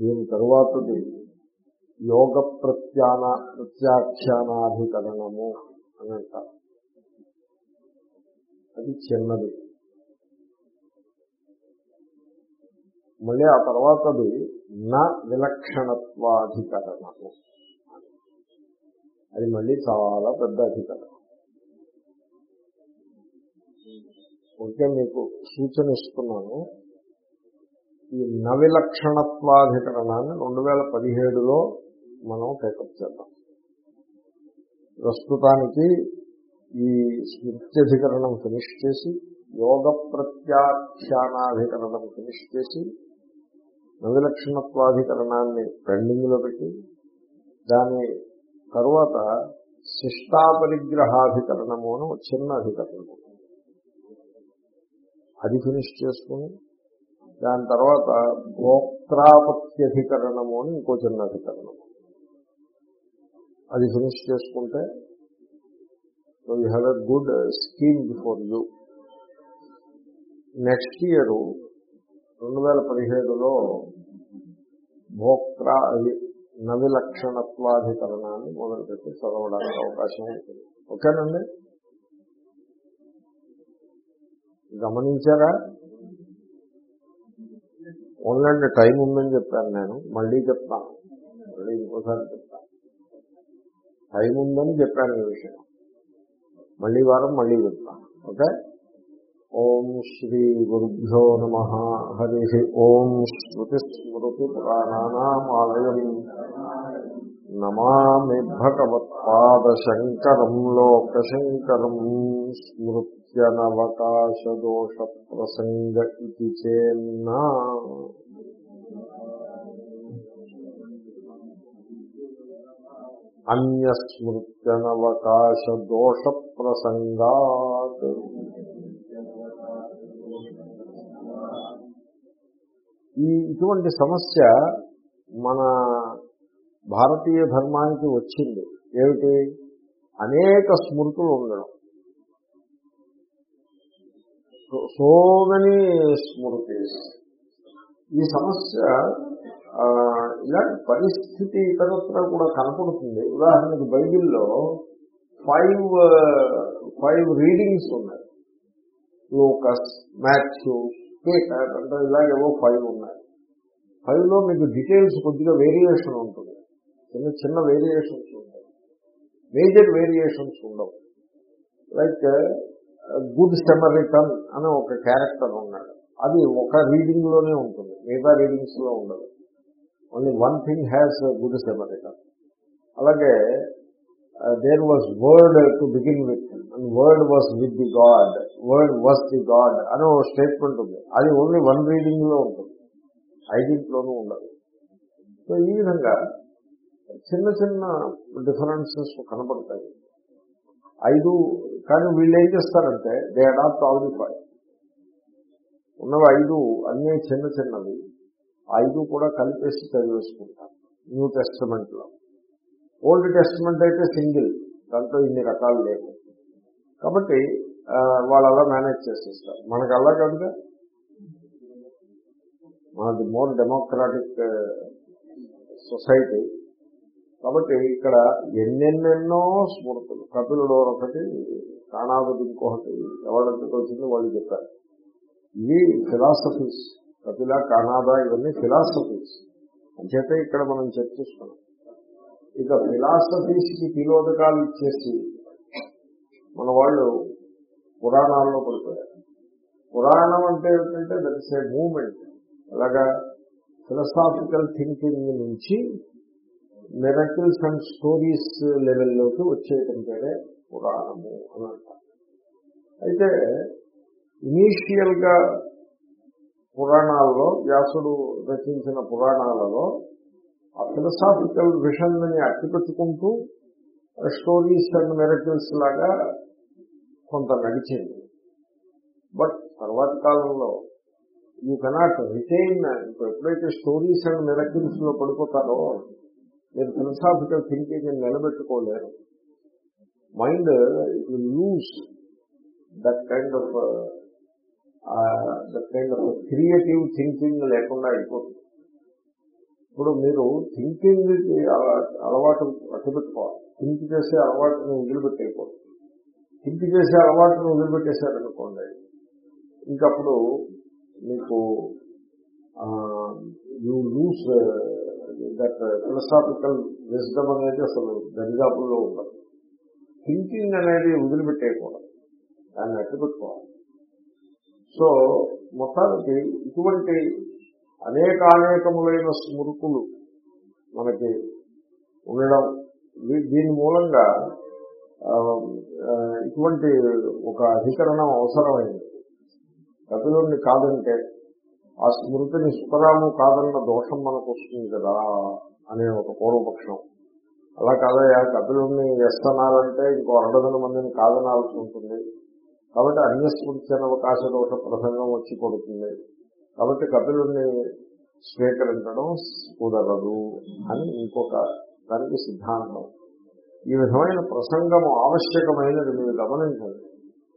దీని తరువాతది యోగ ప్రత్యాన ప్రత్యాఖ్యానాధికరణము అని అంటారు. అది చిన్నది. మళ్ళీ ఆ తర్వాతది నా విలక్షణత్వాధికరణము. అది మళ్ళీ చాలా పెద్ద అధికరణం. ఓకే మీకు సూచన ఇస్తున్నాను. ఈ నవిలక్షణత్వాధికరణాన్ని రెండు వేల పదిహేడులో మనం టేకప్ చేద్దాం. ప్రస్తుతానికి ఈ స్మృత్యధికరణం ఫినిష్ చేసి యోగ ప్రత్యాఖ్యానాధికరణం ఫినిష్ చేసి నవిలక్షణత్వాధికరణాన్ని పెండింగ్లో పెట్టి దాని తరువాత శిష్టాపరిగ్రహాధికరణము అని చిన్న అధికరణము. అది ఫినిష్ చేసుకుని దాని తర్వాత భోక్తాపత్యధికరణము అని ఇంకో చిన్న అధికరణము. అది ఫినిష్ చేసుకుంటే you have a good scheme before you next year రెండు వేల పదిహేడులో భోక్త అది నవిలక్షణత్వాధికరణాన్ని మొదలుపెట్టి చదవడానికి అవకాశం ఉంటుంది. ఓకేనండి? గమనించారా? ఓన్లండి టైం ఉందని చెప్పాను నేను. మళ్ళీ చెప్తాను మళ్ళీ ఇంకోసారి చెప్తాను టైం ఉందని చెప్పాను ఈ విషయం. మళ్ళీ వారం మళ్ళీ చెప్తాను ఓకే? ఓం శ్రీ గురుభ్యో నమ. హరి ఓం స్మృతి స్మృతి పురాణానామాలయం నమామి భగవత్పాదశంకరం లోకశంకరం స్మృత్యనవకాశదోష ప్రసంగ ఇది చేన్నా. అన్యస్మృత్యనవకాశదోష ప్రసంగాత్ ఈ ఇటువంటి సమస్య మన భారతీయ ధర్మానికి వచ్చింది. ఏమిటి? అనేక స్మృతులు ఉండడం. సో మెనీ స్మృతి ఈ సమస్య ఇలాంటి పరిస్థితి ఇతరత్ర కూడా కనపడుతుంది. ఉదాహరణకు బైబిల్లో ఫైవ్ ఫైవ్ రీడింగ్స్ ఉన్నాయి. లోకస్ మ్యాథ్యూ పీటర్ అంటే ఇలాగేవో ఫైవ్ ఉన్నాయి. ఫైవ్లో మీకు డీటెయిల్స్ కొద్దిగా వేరియేషన్ ఉంటుంది. చిన్న చిన్న వేరియేషన్స్ ఉంటాయి మేజర్ వేరియేషన్స్ ఉండవు. లైక్ గుడ్ సెమరిటన్ అనే ఒక క్యారెక్టర్ ఉన్నాడు. అది ఒక రీడింగ్లోనే ఉంటుంది. మిగతా రీడింగ్స్లో ఉండదు. Only one thing has good Samaritan అలాగే there was word to begin with and word was with the God word was the God అనే ఒక స్టేట్మెంట్ ఉంది. అది ఓన్లీ వన్ రీడింగ్లో ఉంటుంది. ఐదింట్లోనూ ఉండదు. సో ఈ విధంగా చిన్న చిన్న డిఫరెన్సెస్ కనపడతాయి. ఐదు కానీ వీళ్ళు ఏం చేస్తారంటే they adopt all the five ఉన్నవి ఐదు అన్నీ చిన్న చిన్నవి. ఐదు కూడా కలిపేసి చదివేసుకుంటారు. న్యూ టెస్ట్మెంట్లో. ఓల్డ్ టెస్ట్మెంట్ అయితే సింగిల్ దాంట్లో ఇన్ని రకాలు లేవు. కాబట్టి వాళ్ళు అలా మేనేజ్ చేసేస్తారు. మనకు అలా కనుక మనది మోర్ డెమోక్రాటిక్ సొసైటీ కాబట్టి ఇక్కడ ఎన్నెన్నెన్నో స్మృతులు. కపిలుడు ఒకటి కాణాదుడు ఇంకొకటి ఎవరికి వచ్చింది వాళ్ళు చెప్పారు. ఇవి ఫిలాసఫీస్ కపిల కాణాద ఇవన్నీ ఫిలాసఫీస్ అంచేత ఇక్కడ మనం చర్చిస్తున్నాం ఇక ఫిలాసఫీస్కి తిలోదకాలు ఇచ్చేసి మన వాళ్ళు పురాణాల్లో పడిపోయారు. పురాణం అంటే ఏమిటంటే దట్ ఇస్ ఏ మూమెంట్ అలాగా ఫిలసాఫికల్ థింకింగ్ నుంచి మిరకిల్స్ అండ్ స్టోరీస్ లెవెల్లోకి వచ్చేయటం పేరే పురాణము అని అంటారు. అయితే ఇనీషియల్గా పురాణాలలో వ్యాసుడు రచించిన పురాణాలలో ఆ ఫిలసాఫికల్ విషన్ని అట్టిపెట్టుకుంటూ స్టోరీస్ అండ్ మెరకిల్స్ లాగా కొంత నడిచింది. బట్ తర్వాతి కాలంలో యూ కెనాట్ రిటైన్ ఎప్పుడైతే స్టోరీస్ అండ్ మెరకిల్స్లో పడిపోతారో మీరు philosophical thinking నిలబెట్టుకోలేరు. Mind it will lose that kind of that kind of creative thinking లేకుండా అయిపోతుంది. ఇప్పుడు మీరు థింకింగ్ అలవాటు అట్టుపెట్టుకోవాలి థింక్ చేసే అలవాటును వదిలిపెట్టేయకూడదు. థింక్ చేసే అలవాటును వదిలిపెట్టేశారనుకోండి ఇంకప్పుడు మీకు you lose that philosophical wisdom అనేది అసలు దరిదాపుల్లో ఉండదు. థింకింగ్ అనేది వదిలిపెట్టేయకూడదు. దాన్ని అట్టుపెట్టుకోవాలి సో మొత్తానికి ఇటువంటి అనేకానేకములైన స్మృతులు మనకి ఉండడం దీని మూలంగా ఇటువంటి ఒక అధికరణం అవసరమైంది. కపిలుడిని కాదంటే ఆ స్మృతిని నిష్పరాము కాదన్న దోషం మనకు వస్తుంది కదా అనే ఒక పూర్వపక్షం. అలా కాదయా కపిలుడిని ఎస్తనాలంటే ఇంకో అరడదన మందిని కాదనాల్సి ఉంటుంది. కాబట్టి అన్యస్మృతి అవకాశ దోష ప్రసంగం వచ్చి పడుతుంది. కాబట్టి కపిలుని స్వీకరించడం కుదరదు అని ఇంకొక దానికి సిద్ధాంతం. ఈ విధమైన ప్రసంగము ఆవశ్యకమైనది మీరు గమనించండి.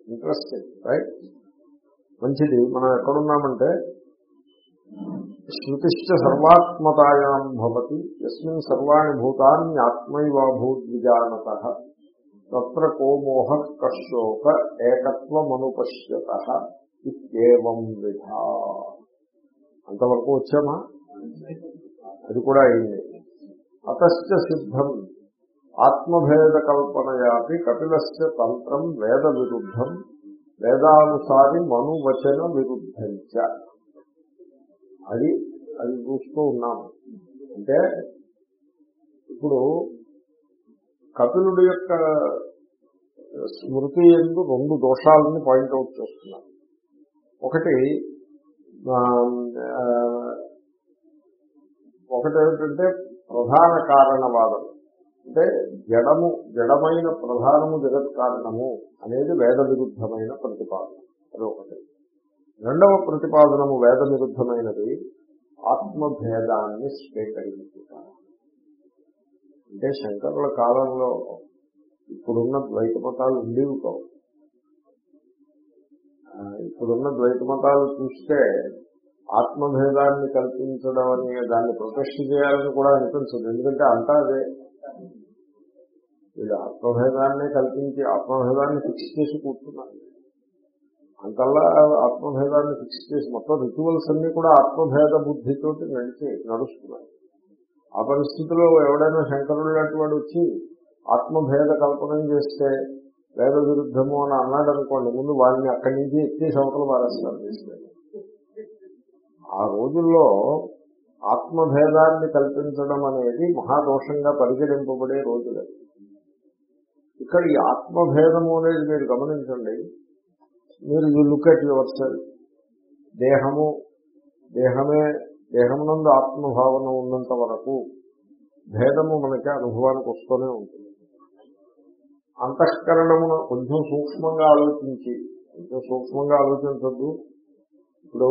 ఇంట్రెస్టింగ్ రైట్ మంచిది. మనం ఎక్కడున్నామంటే శృతిశ్చ సర్వాత్మతాయాం భవతి ఎస్మిన్ సర్వాణి భూతాన్ని ఆత్మైవాభూద్విజానత తత్ర కోమోహ కశోక ఏకత్వమనుపశ్యత ఇత్యేవం విధ అంతవరకు వచ్చామా అది కూడా అయింది అతశ్చ సిద్ధం ఆత్మభేద కల్పనయాపి కపిలస్య తంత్రం వేద విరుద్ధం వేదానుసారి మనువచన విరుద్ధంచ అది అది చూస్తూ ఉన్నాము. అంటే ఇప్పుడు కపిలుడి యొక్క స్మృతి ఎందు రెండు దోషాలను పాయింట్అవుట్ చేస్తున్నారు ఒకటి ఒకటి ఏమిటంటే ప్రధాన కారణవాదం. అంటే జడము జడమైన ప్రధానము జగత్ కారణము అనేది వేద విరుద్ధమైన ప్రతిపాదన అదొకటి రెండవ ప్రతిపాదనము వేద విరుద్ధమైనది ఆత్మభేదాన్ని స్వీకరించుట అంటే శంకరుల కాలంలో ఇప్పుడున్న ద్వైత మతాలు ఉండేవి కావు. ఇప్పుడున్న ద్వైత మతాలు చూస్తే ఆత్మభేదాన్ని కల్పించడం అనే దాన్ని ప్రొటెస్ట్ చేయాలని కూడా అనిపించదు. ఎందుకంటే అంతా అదే. వీళ్ళు ఆత్మభేదాన్ని కల్పించి ఆత్మభేదాన్ని ఫిక్స్ చేసి కూర్చున్నారు అంతల్లా ఆత్మభేదాన్ని ఫిక్స్ చేసి మొత్తం రిచువల్స్ అన్ని కూడా ఆత్మభేద బుద్ధితోటి నడిచి నడుస్తున్నాయి. ఆ పరిస్థితిలో ఎవడైనా శంకరుడు లాంటి వాడు వచ్చి ఆత్మభేద కల్పన చేస్తే వేద విరుద్ధము అని అన్నాడు అనుకోండి ముందు వాళ్ళని అక్కడి నుంచి ఎత్తి సంవత్సరం పారేస్తారు ఆ రోజుల్లో ఆత్మభేదాన్ని కల్పించడం అనేది మహాదోషంగా పరిగణింపబడే రోజులే. ఇక్కడ ఈ ఆత్మభేదము అనేది మీరు గమనించండి మీరు you look at your self దేహము దేహమే దేహమునందు ఆత్మభావన ఉన్నంత వరకు భేదము మనకి అనుభవానికి వస్తూనే ఉంటుంది. అంతఃకరణమున కొంచెం సూక్ష్మంగా ఆలోచించి కొంచెం సూక్ష్మంగా ఆలోచించద్దు. ఇప్పుడు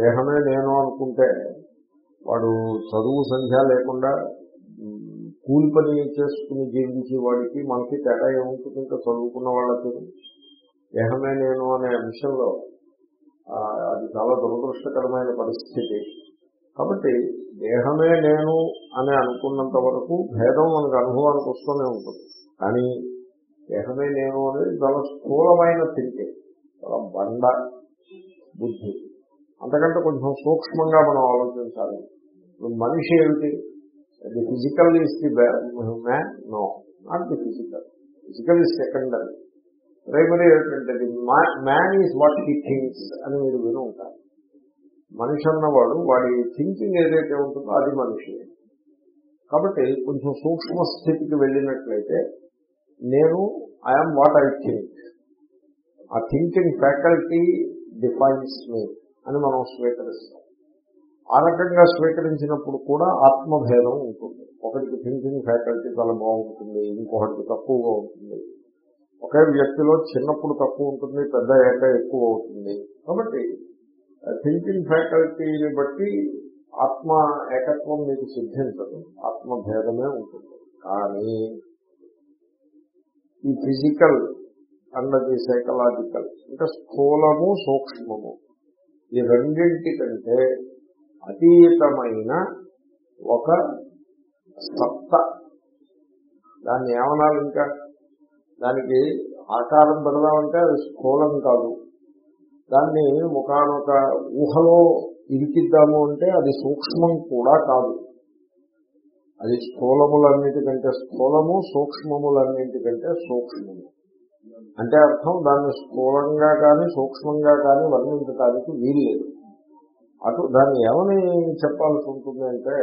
దేహమే నేను అనుకుంటే వాడు చదువు సంఖ్య లేకుండా కూలి పని చేసుకుని జీవించే వాడికి మనకి తేడా ఏముంటుంది? ఇంకా చదువుకున్న వాళ్ళకి దేహమే నేను అనే అంశంలో అది చాలా దురదృష్టకరమైన పరిస్థితి. కాబట్టి దేహమే నేను అని అనుకున్నంత వరకు భేదం మనకు అనుభవానికి వస్తూనే ఉంటుంది. కానీ దేహమే నేను అనేది చాలా స్థూలమైన థింకింగ్ చాలా బండ బుద్ధి. అంతకంటే కొంచెం సూక్ష్మంగా మనం ఆలోచించాలి. మనిషి ఏమిటి? The physical is the man no not the physical physical is secondary primary ఏంటంటే man is what he thinks అని మీరు విని ఉంటారు. మనిషి అన్నవాడు వాడి థింకింగ్ ఏదైతే ఉంటుందో అది మనిషి. కాబట్టి కొంచెం సూక్ష్మ స్థితికి వెళ్ళినట్లయితే నేను ఐఎమ్ వాట్ ఐ థింక్ ఆ థింకింగ్ ఫ్యాకల్టీ డిఫైన్స్ మీ అని మనం స్వీకరిస్తాం. ఆ రకంగా స్వీకరించినప్పుడు కూడా ఆత్మభేదం ఉంటుంది. ఒకటికి థింకింగ్ ఫ్యాకల్టీ చాలా బాగుంటుంది ఇంకొకటికి తక్కువగా ఉంటుంది. ఒకే వ్యక్తిలో చిన్నప్పుడు తక్కువ ఉంటుంది పెద్ద ఏక ఎక్కువ అవుతుంది. కాబట్టి థింకింగ్ ఫ్యాకల్టీని బట్టి ఆత్మ ఏకత్వం మీకు సిద్ధించదు. ఆత్మభేదమే ఉంటుంది. కానీ ఈ ఫిజికల్ అన్నది సైకలాజికల్ అంటే స్థూలము సూక్ష్మము ఈ రెండింటి కంటే అతీతమైన ఒక సత్త. దాన్ని ఏమనాలి ఇంకా దానికి ఆకారం పెడదామంటే అది స్థూలం కాదు. దాన్ని ఒకనొక ఊహలో ఇరికిద్దాము అంటే అది సూక్ష్మం కూడా కాదు. అది స్థూలములన్నిటికంటే స్థూలము సూక్ష్మములన్నింటికంటే సూక్ష్మము. అంటే అర్థం దాన్ని స్థూలంగా కానీ సూక్ష్మంగా కానీ వర్ణించడానికి వీల్లేదు. అటు దాన్ని ఏమని చెప్పాల్సి ఉంటుంది అంటే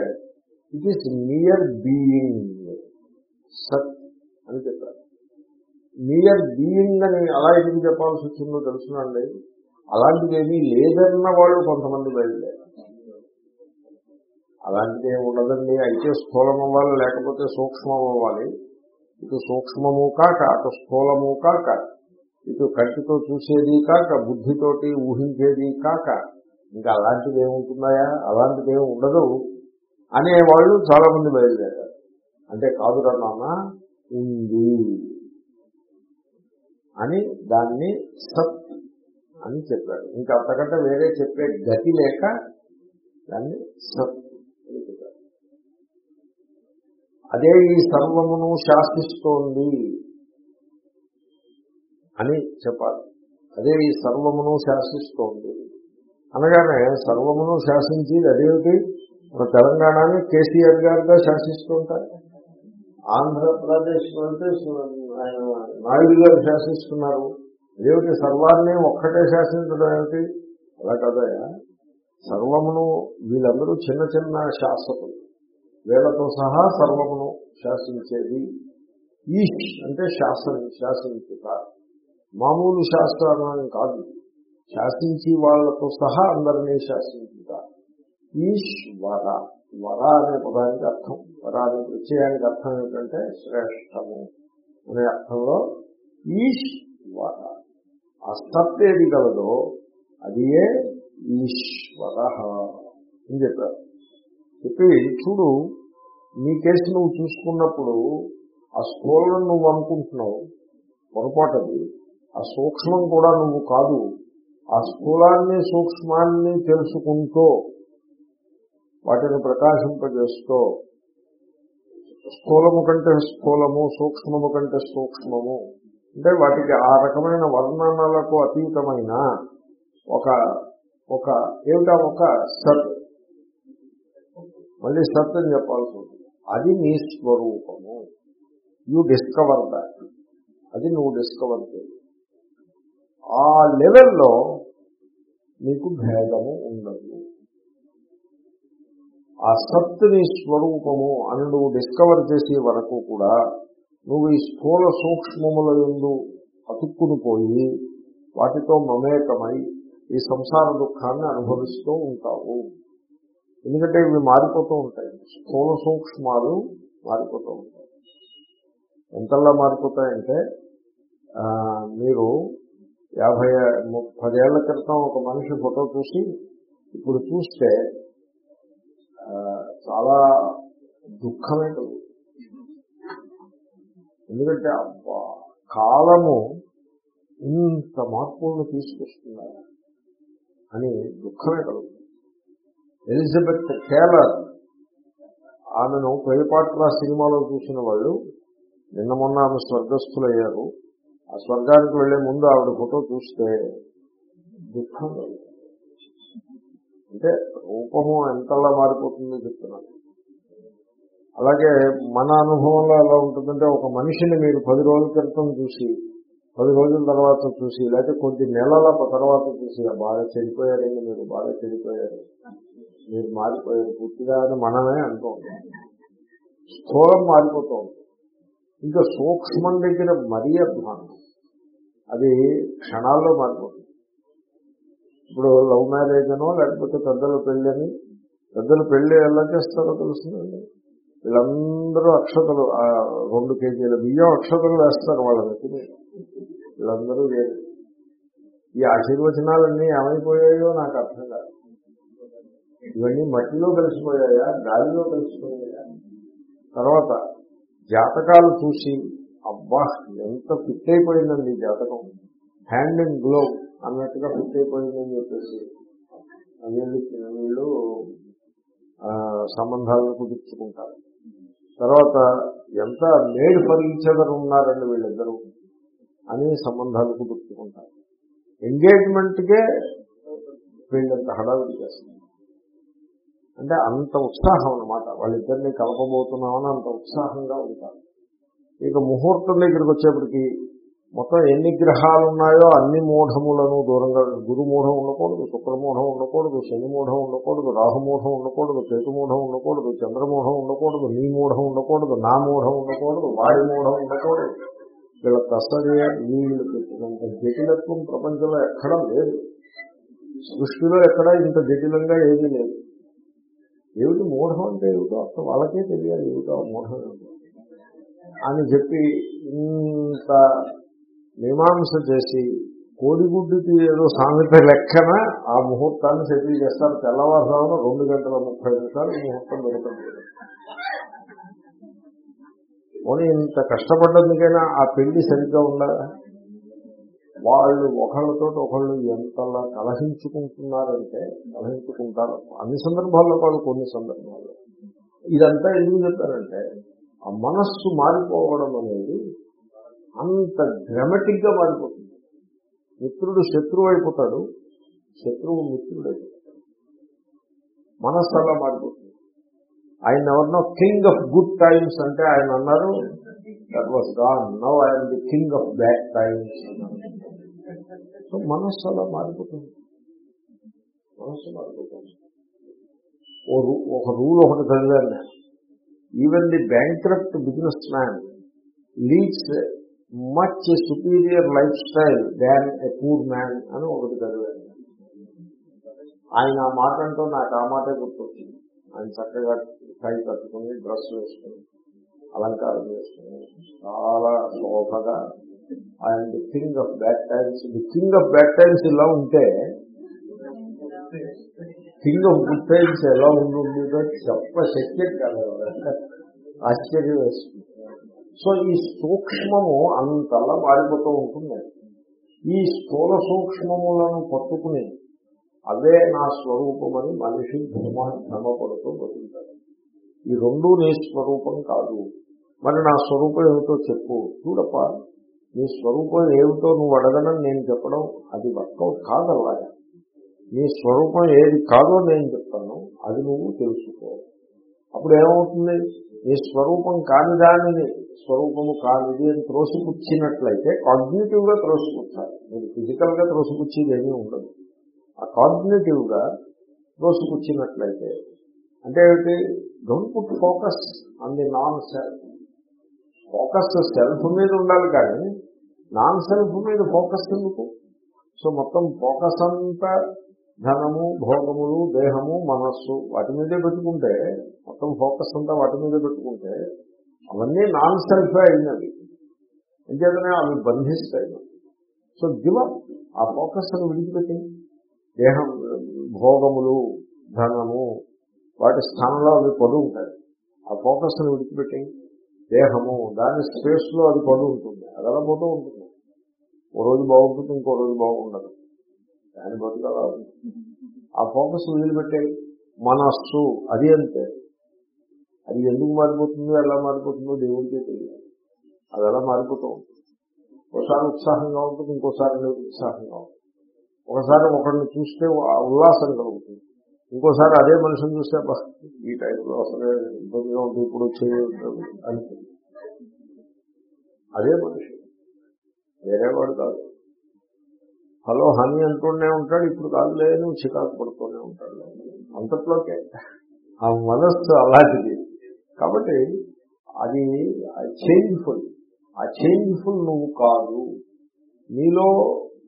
ఇట్ ఈస్ నియర్ బీయింగ్ సత్ అని చెప్పారు. నియర్ బీయింగ్ అని అలా ఎందుకు చెప్పాల్సి వచ్చిందో తెలుసునండి అలాంటిది ఏమీ లేదన్న వాళ్ళు కొంతమంది బయలుదేరారు. అలాంటిది ఏమి ఉండదండి. అయితే స్థూలం అవ్వాలి లేకపోతే సూక్ష్మం అవ్వాలి. ఇటు సూక్ష్మము కాక అటు స్థూలము కాక ఇటు కంటితో చూసేది కాక బుద్ధితోటి ఊహించేది కాక ఇంకా అలాంటిది ఏముంటున్నాయా అలాంటిది ఏమి ఉండదు అనేవాళ్ళు చాలా మంది బయలుదేరారు. అంటే కాదురా నాన్న ఉంది. అని దాన్ని సత్ అని చెప్పాడు ఇంకా అంతకంటే వేరే చెప్పే గతి లేక దాన్ని సత్ అని చెప్పాడు అదే ఈ సర్వమును శాసిస్తోంది అని చెప్పాలి. అదే ఈ సర్వమును శాసిస్తోంది. అనగానే సర్వమును శాసించేది అదేమిటి? మన తెలంగాణని కేసీఆర్ గారుగా శాసిస్తూ ఉంటారు. ఆంధ్రప్రదేశ్ అంటే ఆయన నాయుడు గారు శాసిస్తున్నారు. ఏమిటి సర్వాన్ని ఒక్కటే శాసించడం ఏమిటి? అలా కదయా సర్వమును వీళ్ళందరూ చిన్న చిన్న శాసకులు. వీళ్ళతో సహా సర్వమును శాసించేది ఈష్ అంటే శాసన శాసించుట. మామూలు శాస్త్రం కాదు. శాసించి వాళ్ళతో సహా అందరినీ శాసించుతారు ఈశ్వర. వర అనే పదానికి అర్థం. వర అనే ప్రత్యయానికి అర్థం ఏంటంటే శ్రేష్టము. అనే అర్థంలో ఈశ్వర. అసత్ ఏది కలదో అది ఏ ఈశ్వర అని చెప్పారు. చెప్పి చూడు నీ కేసు నువ్వు చూసుకున్నప్పుడు ఆ స్థూలం నువ్వు అనుకుంటున్నావు పొరపాటది ఆ సూక్ష్మం కూడా నువ్వు కాదు. ఆ స్థూలాన్ని సూక్ష్మాన్ని తెలుసుకుంటూ వాటిని ప్రకాశింపజేస్తూ స్థూలము కంటే స్థూలము సూక్ష్మము కంటే సూక్ష్మము అంటే వాటికి ఆ రకమైన వర్ణనలకు అతీతమైన ఒక ఒక ఏమిటా ఒక సత్. మళ్ళీ సత్ అని చెప్పాల్సి ఉంటుంది అది నీ స్వరూపము. You discover that. అది నువ్వు డిస్కవర్ చేయి. ఆ లెవెల్లో నీకు భేదము ఉండదు. ఆ సత్తుని స్వరూపము అని నువ్వు డిస్కవర్ చేసే వరకు కూడా నువ్వు ఈ స్థూల సూక్ష్మముల ఎందు అతుక్కుని పోయి వాటితో మమేకమై ఈ సంసార దుఃఖాన్ని అనుభవిస్తూ ఉంటావు. ఎందుకంటే ఇవి మారిపోతూ ఉంటాయి. స్థూల సూక్ష్మాలు మారిపోతూ ఉంటాయి. ఎంతలా మారిపోతాయంటే మీరు యాభై పదేళ్ళ క్రితం ఒక మనిషి ఫోటో చూసి ఇప్పుడు చూస్తే చాలా దుఃఖమే కలుగుతుంది ఎందుకంటే అబ్బా కాలము ఇంత మార్పులను తీసుకొస్తున్నారు అని దుఃఖమే కలుగుతుంది ఎలిజబెత్ టేలర్ ఆమెను పేపాట్రా సినిమాలో చూసిన వాళ్ళు నిన్న మొన్న ఆమె స్వర్గస్థులయ్యారు. ఆ స్వర్గానికి వెళ్ళే ముందు ఆవిడ ఫోటో చూస్తే దుఃఖం కలుగుతుంది అంటే రూపము ఎంతలా మారిపోతుందో చెప్తున్నాను. అలాగే మన అనుభవంలో ఎలా ఉంటుందంటే ఒక మనిషిని మీరు పది రోజుల క్రితం చూసి పది రోజుల తర్వాత చూసి లేకపోతే కొద్ది నెలల తర్వాత చూసి బాగా చెడిపోయారండి మీరు బాగా చెడిపోయారు. మీరు మారిపోయారు పూర్తిగా అని మనమే అంటూ ఉంటాం. స్థూలం మారిపోతూ ఉంటుంది ఇంకా సూక్ష్మం దగ్గర మరీ అధ్వానం అది క్షణాల్లో మారిపోతుంది. ఇప్పుడు లవ్ మ్యారేజ్ అనో లేకపోతే పెద్దల పెళ్ళని పెద్దల పెళ్ళి ఎలా చేస్తారో తెలుస్తుందండి వీళ్ళందరూ అక్షతలు రెండు కేజీల బియ్యం అక్షతలు వేస్తారు వాళ్ళ వీళ్ళందరూ వేరు ఈ ఆశీర్వచనాలన్నీ ఏమైపోయాయో నాకు అర్థం కాదు. ఇవన్నీ మట్టిలో కలిసిపోయాయా గాలిలో కలిసిపోయాయా? తర్వాత జాతకాలు చూసి అబ్బా ఎంత ఫిట్ అయిపోయిందండి జాతకం. Hand and glove. అన్నట్టుగా ఫిట్ అయిపోయిందని చెప్పేసి వీళ్ళు వీళ్ళు సంబంధాలను కుదుర్చుకుంటారు. తర్వాత ఎంత మేడ్ ఫర్ ఉన్నారండి వీళ్ళిద్దరూ అని సంబంధాలు కుదుర్చుకుంటారు. ఎంగేజ్మెంట్కే వీళ్ళంత హడావిడి చేస్తారు అంటే అంత ఉత్సాహం అనమాట వాళ్ళిద్దరిని కలపబోతున్నామని అంత ఉత్సాహంగా ఉంటారు. ఇక ముహూర్తం దగ్గరికి వచ్చేప్పటికి మొత్తం ఎన్ని గ్రహాలు ఉన్నాయో అన్ని మూఢములను దూరంగా గురు మూఢం ఉండకూడదు శుక్రమూఢం ఉండకూడదు శని మూఢం ఉండకూడదు రాహుమూఢం ఉండకూడదు కేతుమూఢం ఉండకూడదు చంద్రమూఢం ఉండకూడదు నీ మూఢం ఉండకూడదు నా మూఢం ఉండకూడదు వాడి మూఢం ఉండకూడదు. వీళ్ళ కష్టమే వీళ్ళు పెట్టినంత జటిలత్వం ప్రపంచంలో ఎక్కడా లేదు. సృష్టిలో ఎక్కడా ఇంత జటిలంగా ఏది లేదు. ఏమిటి మూఢం అంటే ఏమిటో అసలు వాళ్ళకే తెలియాలి ఏమిటో మూఢం అని చెప్పి ఇంత మీమాంస చేసి కోడిగుడ్డుకి ఏదో సామెత లెక్కన ఆ ముహూర్తాన్ని సెటిల్ చేస్తారు. తెల్లవారుజామున రెండు గంటల ముప్పై నిమిషాలు ముహూర్తం దొరుకుతుంది. పోనీ ఇంత కష్టపడ్డందుకైనా ఆ పెళ్ళి సరిగ్గా ఉండదా వాళ్ళు ఒకళ్ళతో ఒకళ్ళు ఎంతలా కలహించుకుంటున్నారంటే కలహించుకుంటారు. అన్ని సందర్భాల్లో కాదు కొన్ని సందర్భాల్లో. ఇదంతా ఎందుకు చెప్తారంటే ఆ మనస్సు మారిపోవడం అనేది అంత డ్రామాటిక్గా మారిపోతుంది. మిత్రుడు శత్రువు అయిపోతాడు. శత్రువు మిత్రుడు అయిపోతాడు మనస్సు అలా మారిపోతుంది. ఆయన ఎవరినో కింగ్ ఆఫ్ గుడ్ టైమ్స్ అంటే ఆయన అన్నారు that was gone now I'm the king of bad times so మనస్సు అలా మారిపోతుంది. మనస్సు మారిపోతుంది. ఓ రూ- ఒక రూల్ ఒకటి చదివాను నేను. Even the bankrupt business man leads much superior life style than a poor man అని ఒకటి చదివాను. ఆయన ఆ మాట అంటూ నాకు ఆ మాటే గుర్తొచ్చింది. ఆయన చక్కగా టై కట్టుకుని డ్రెస్ వేసుకుని అలంకారం చేసుకుని చాలా శోభగా ఆయన the king of bad times. The king of bad times ఇలా ఉంటే కింగ్ ఆఫ్ గుడ్ టైమ్స్ ఎలా ఉంటుందో చెప్ప శక్యం కాదు. ఆశ్చర్యం వేస్తుంది. సో ఈ సూక్ష్మము అంతలా మారిపోతూ ఉంటుంది. ఈ స్థూల సూక్ష్మములను పట్టుకుని అవే నా స్వరూపమని మనిషి భ్రమ భ్రమపడుతూ బతుకుతాడు. ఈ రెండు నీ స్వరూపం కాదు. మరి నా స్వరూపం ఏమిటో చెప్పు. చూడప్ప నీ స్వరూపం ఏమిటో నువ్వు అడగనని నేను చెప్పడం అది వర్కౌట్ కాదల్లా. నీ స్వరూపం ఏది కాదో నేను చెప్తాను. అది నువ్వు తెలుసుకో. అప్పుడు ఏమవుతుంది? నీ స్వరూపం కాని దానిని స్వరూపము కానిది అని త్రోసిపుచ్చినట్లయితే కాగ్నేటివ్గా త్రోసిపుచ్చాలి. మీరు ఫిజికల్గా త్రోసిపుచ్చేది ఏమీ ఉండదు. ఆ కాగ్నేటివ్గా త్రోసిపుచ్చినట్లయితే అంటే ఏమిటి? Don't put focus on the non self focus self మీద ఉండాలి కానీ నాన్ సెల్ఫ్ మీద ఫోకస్ ఎందుకు? సో మొత్తం ఫోకస్ అంతా ధనము భోగములు దేహము మనస్సు వాటి మీదే పెట్టుకుంటే మొత్తం ఫోకస్ అంతా వాటి మీదే పెట్టుకుంటే అవన్నీ నాన్ సెల్ఫ్ అయినవి. అంచేతనే అవి బంధిస్తాయి. సో గివ్ ఆ ఫోకస్ అని విడిచిపెట్టి. దేహం భోగములు ధనము వాటి స్థానంలో అవి పడు ఉంటాయి ఆ ఫోకస్ని విడిచిపెట్టి దేహము దాని స్పేస్లో అది పడు ఉంటుంది అది పోతూ ఉంటుంది. ఓ రోజు బాగుంటుంది ఇంకో రోజు బాగుండదు. దాని బదులు ఆ ఫోకస్ వదిలిపెట్టే మనస్సు అది అంతే. అది ఎందుకు మారిపోతుందో ఎలా మారిపోతుందో దేవుడికే తెలియదు అది ఎలా మారిపోతూ ఉంటుంది. ఒకసారి ఉత్సాహంగా ఉంటుంది ఇంకోసారి నిరుత్సాహంగా ఉంటుంది. ఒకసారి ఒకరిని చూస్తే ఉల్లాసం కలుగుతుంది. ఇంకోసారి అదే మనిషిని చూస్తే ఈ టైంలో అసలే ఇబ్బందిగా ఉంటుంది ఇప్పుడు చేయదు అనిపింది అదే మనిషి. వేరేవాడు కాదు. హలో హనీ అంటూనే ఉంటాడు ఇప్పుడు కాదు లేదు చికాకు పడుతూనే ఉంటాడు. అంతట్లోకే ఆ మనస్సు అలాంటిది. కాబట్టి అది చేంజ్ఫుల్ ఆ చేంజ్ఫుల్ నువ్వు కాదు నీలో